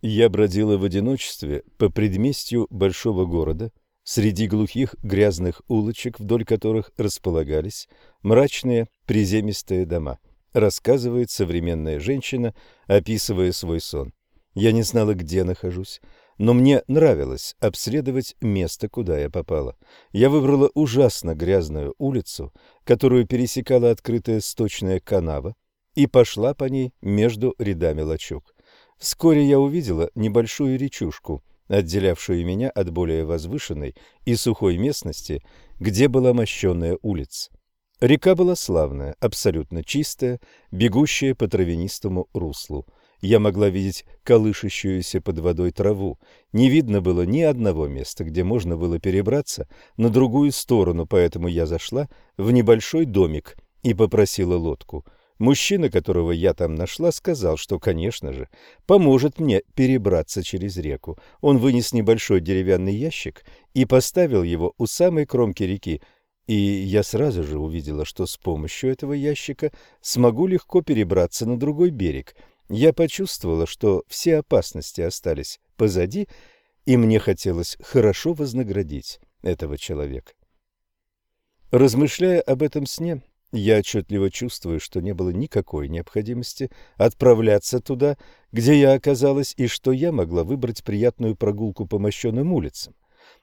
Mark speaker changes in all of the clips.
Speaker 1: Я бродила в одиночестве по предместью большого города, среди глухих грязных улочек, вдоль которых располагались мрачные приземистые дома, рассказывает современная женщина, описывая свой сон. Я не знала, где нахожусь, но мне нравилось обследовать место, куда я попала. Я выбрала ужасно грязную улицу, которую пересекала открытая сточная канава, и пошла по ней между рядами лачуг. Вскоре я увидела небольшую речушку, отделявшую меня от более возвышенной и сухой местности, где была мощенная улица. Река была славная, абсолютно чистая, бегущая по травянистому руслу. Я могла видеть колышущуюся под водой траву. Не видно было ни одного места, где можно было перебраться на другую сторону, поэтому я зашла в небольшой домик и попросила лодку. Мужчина, которого я там нашла, сказал, что, конечно же, поможет мне перебраться через реку. Он вынес небольшой деревянный ящик и поставил его у самой кромки реки, и я сразу же увидела, что с помощью этого ящика смогу легко перебраться на другой берег – я почувствовала, что все опасности остались позади, и мне хотелось хорошо вознаградить этого человека. Размышляя об этом сне, я отчетливо чувствую, что не было никакой необходимости отправляться туда, где я оказалась, и что я могла выбрать приятную прогулку по мощенным улицам.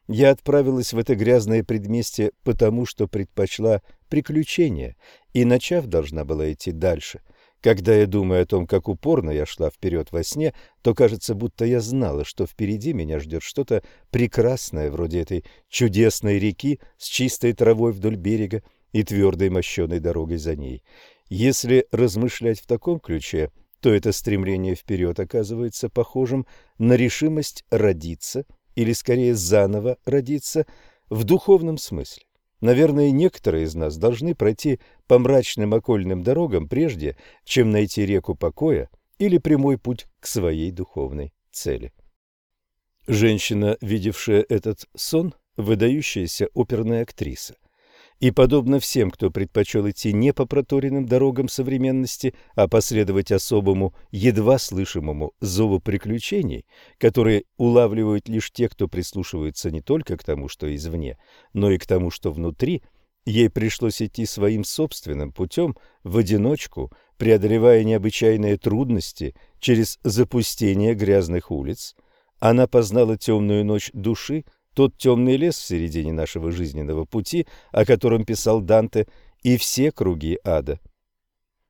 Speaker 1: Я отправилась в это грязное предместье потому, что предпочла приключения, и, начав, должна была идти дальше – когда я думаю о том, как упорно я шла вперед во сне, то кажется, будто я знала, что впереди меня ждет что-то прекрасное, вроде этой чудесной реки с чистой травой вдоль берега и твердой мощеной дорогой за ней. Если размышлять в таком ключе, то это стремление вперед оказывается похожим на решимость родиться, или скорее заново родиться, в духовном смысле. Наверное, некоторые из нас должны пройти по мрачным окольным дорогам прежде, чем найти реку покоя или прямой путь к своей духовной цели. Женщина, видевшая этот сон, выдающаяся оперная актриса и, подобно всем, кто предпочел идти не по проторенным дорогам современности, а последовать особому, едва слышимому зову приключений, которые улавливают лишь те, кто прислушивается не только к тому, что извне, но и к тому, что внутри, ей пришлось идти своим собственным путем в одиночку, преодолевая необычайные трудности через запустение грязных улиц. Она познала темную ночь души, тот темный лес в середине нашего жизненного пути, о котором писал Данте, и все круги ада.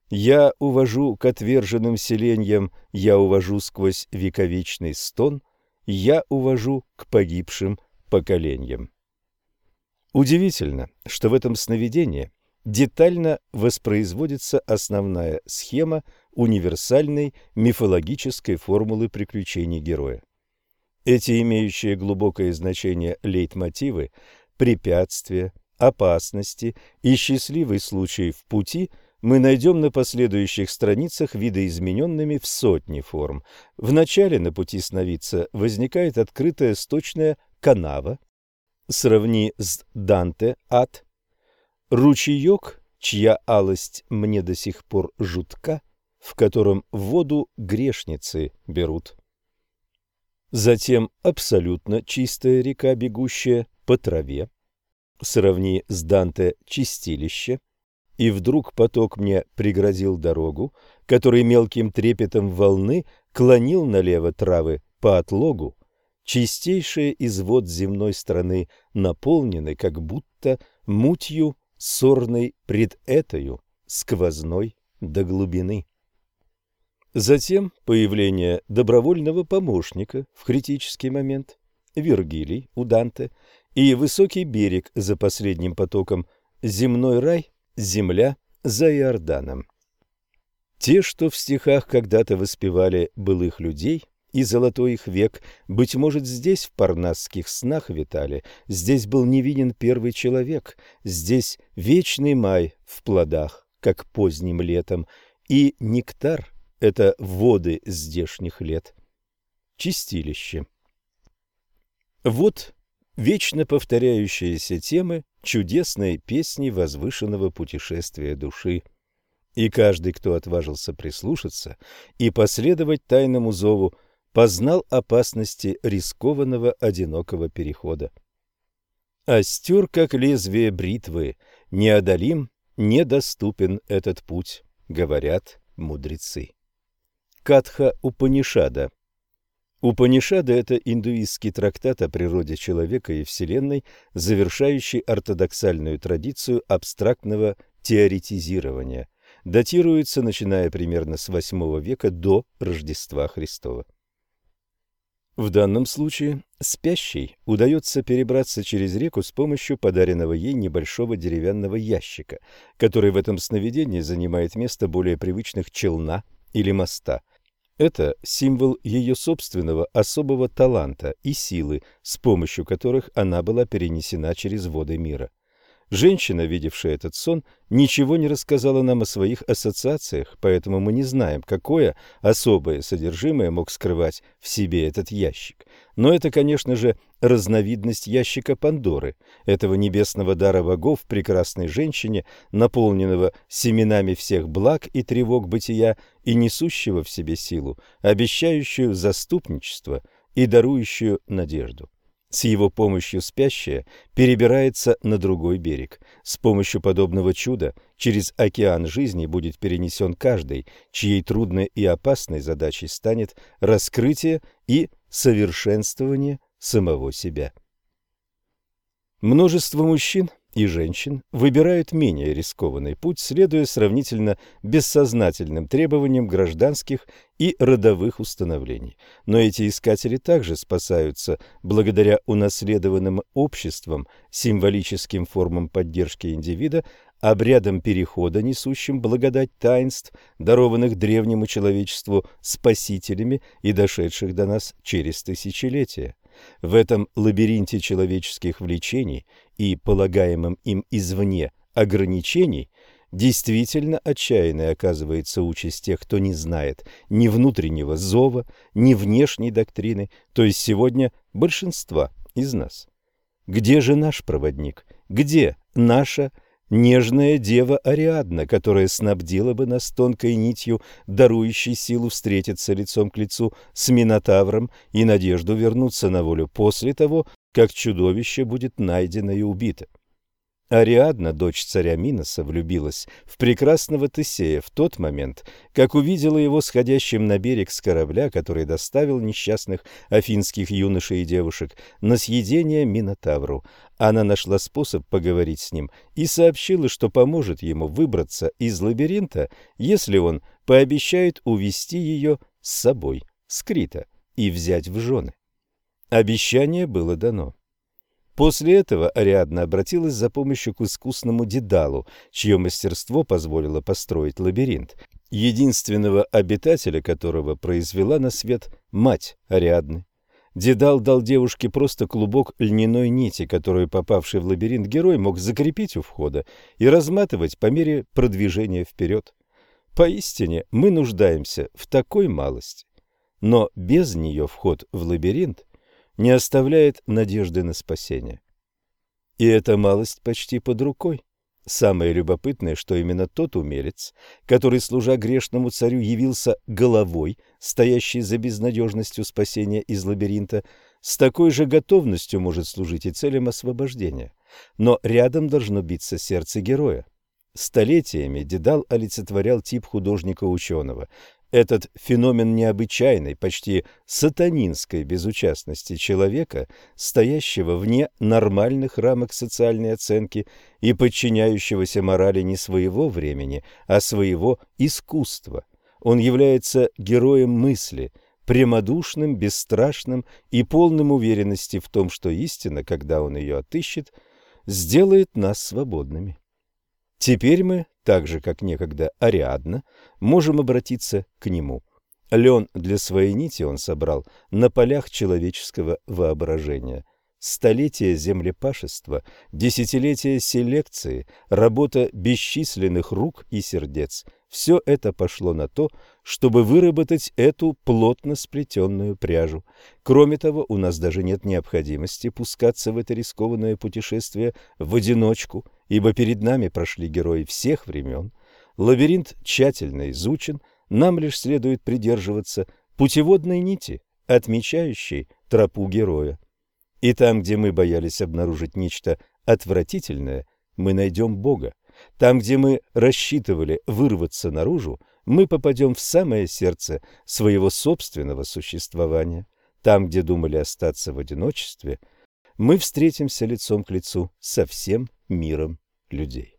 Speaker 1: Я увожу к отверженным селениям, я увожу сквозь вековечный стон, я увожу к погибшим поколениям. Удивительно, что в этом сновидении детально воспроизводится основная схема универсальной мифологической формулы приключений героя. Эти имеющие глубокое значение лейтмотивы, препятствия, опасности и счастливый случай в пути мы найдем на последующих страницах видоизмененными в сотни форм. В начале на пути сновидца возникает открытая сточная канава, сравни с Данте ад, ручеек, чья алость мне до сих пор жутка, в котором воду грешницы берут. Затем абсолютно чистая река, бегущая по траве. Сравни с Данте чистилище. И вдруг поток мне преградил дорогу, который мелким трепетом волны клонил налево травы по отлогу. Чистейшие из вод земной страны наполнены как будто мутью сорной пред этою, сквозной до глубины. Затем появление добровольного помощника в критический момент, Вергилий у Данте и высокий берег за последним потоком, земной рай, земля за Иорданом. Те, что в стихах когда-то воспевали былых людей и золотой их век, быть может, здесь в парнасских снах витали, здесь был невинен первый человек, здесь вечный май в плодах, как поздним летом, и нектар — это воды здешних лет. Чистилище. Вот вечно повторяющиеся темы чудесной песни возвышенного путешествия души. И каждый, кто отважился прислушаться и последовать тайному зову, познал опасности рискованного одинокого перехода. Остер, как лезвие бритвы, неодолим, недоступен этот путь, говорят мудрецы. Катха Упанишада Упанишада – это индуистский трактат о природе человека и Вселенной, завершающий ортодоксальную традицию абстрактного теоретизирования. Датируется, начиная примерно с VIII века до Рождества Христова. В данном случае спящей удается перебраться через реку с помощью подаренного ей небольшого деревянного ящика, который в этом сновидении занимает место более привычных челна или моста. Это символ ее собственного особого таланта и силы, с помощью которых она была перенесена через воды мира. Женщина, видевшая этот сон, ничего не рассказала нам о своих ассоциациях, поэтому мы не знаем, какое особое содержимое мог скрывать в себе этот ящик. Но это, конечно же, разновидность ящика Пандоры, этого небесного дара богов прекрасной женщине, наполненного семенами всех благ и тревог бытия и несущего в себе силу, обещающую заступничество и дарующую надежду. С его помощью спящая перебирается на другой берег. С помощью подобного чуда через океан жизни будет перенесен каждый, чьей трудной и опасной задачей станет раскрытие и совершенствование самого себя. Множество мужчин и женщин выбирают менее рискованный путь, следуя сравнительно бессознательным требованиям гражданских и родовых установлений. Но эти искатели также спасаются благодаря унаследованным обществам, символическим формам поддержки индивида, обрядам перехода, несущим благодать таинств, дарованных древнему человечеству спасителями и дошедших до нас через тысячелетия. В этом лабиринте человеческих влечений и полагаемым им извне ограничений действительно отчаянной оказывается участь тех, кто не знает ни внутреннего зова, ни внешней доктрины, то есть сегодня большинства из нас. Где же наш проводник? Где наша нежная дева Ариадна, которая снабдила бы нас тонкой нитью, дарующей силу встретиться лицом к лицу с Минотавром и надежду вернуться на волю после того, как чудовище будет найдено и убито. Ариадна, дочь царя Миноса, влюбилась в прекрасного Тесея в тот момент, как увидела его сходящим на берег с корабля, который доставил несчастных афинских юношей и девушек на съедение Минотавру. Она нашла способ поговорить с ним и сообщила, что поможет ему выбраться из лабиринта, если он пообещает увести ее с собой, с Крита, и взять в жены. Обещание было дано. После этого Ариадна обратилась за помощью к искусному Дедалу, чье мастерство позволило построить лабиринт, единственного обитателя которого произвела на свет мать Ариадны. Дедал дал девушке просто клубок льняной нити, которую попавший в лабиринт герой мог закрепить у входа и разматывать по мере продвижения вперед. Поистине мы нуждаемся в такой малости, но без нее вход в лабиринт не оставляет надежды на спасение. И эта малость почти под рукой. Самое любопытное, что именно тот умелец, который, служа грешному царю, явился головой, стоящей за безнадежностью спасения из лабиринта, с такой же готовностью может служить и целям освобождения. Но рядом должно биться сердце героя. Столетиями Дедал олицетворял тип художника-ученого, этот феномен необычайной, почти сатанинской безучастности человека, стоящего вне нормальных рамок социальной оценки и подчиняющегося морали не своего времени, а своего искусства. Он является героем мысли, прямодушным, бесстрашным и полным уверенности в том, что истина, когда он ее отыщет, сделает нас свободными. Теперь мы так же, как некогда Ариадна, можем обратиться к нему. Лен для своей нити он собрал на полях человеческого воображения. Столетия землепашества, десятилетия селекции, работа бесчисленных рук и сердец – все это пошло на то, чтобы выработать эту плотно сплетенную пряжу. Кроме того, у нас даже нет необходимости пускаться в это рискованное путешествие в одиночку, ибо перед нами прошли герои всех времен. Лабиринт тщательно изучен, нам лишь следует придерживаться путеводной нити отмечающей тропу героя. И там, где мы боялись обнаружить нечто отвратительное, мы найдем Бога. Там, где мы рассчитывали вырваться наружу, мы попадем в самое сердце своего собственного существования. Там, где думали остаться в одиночестве, мы встретимся лицом к лицу со всем миром людей.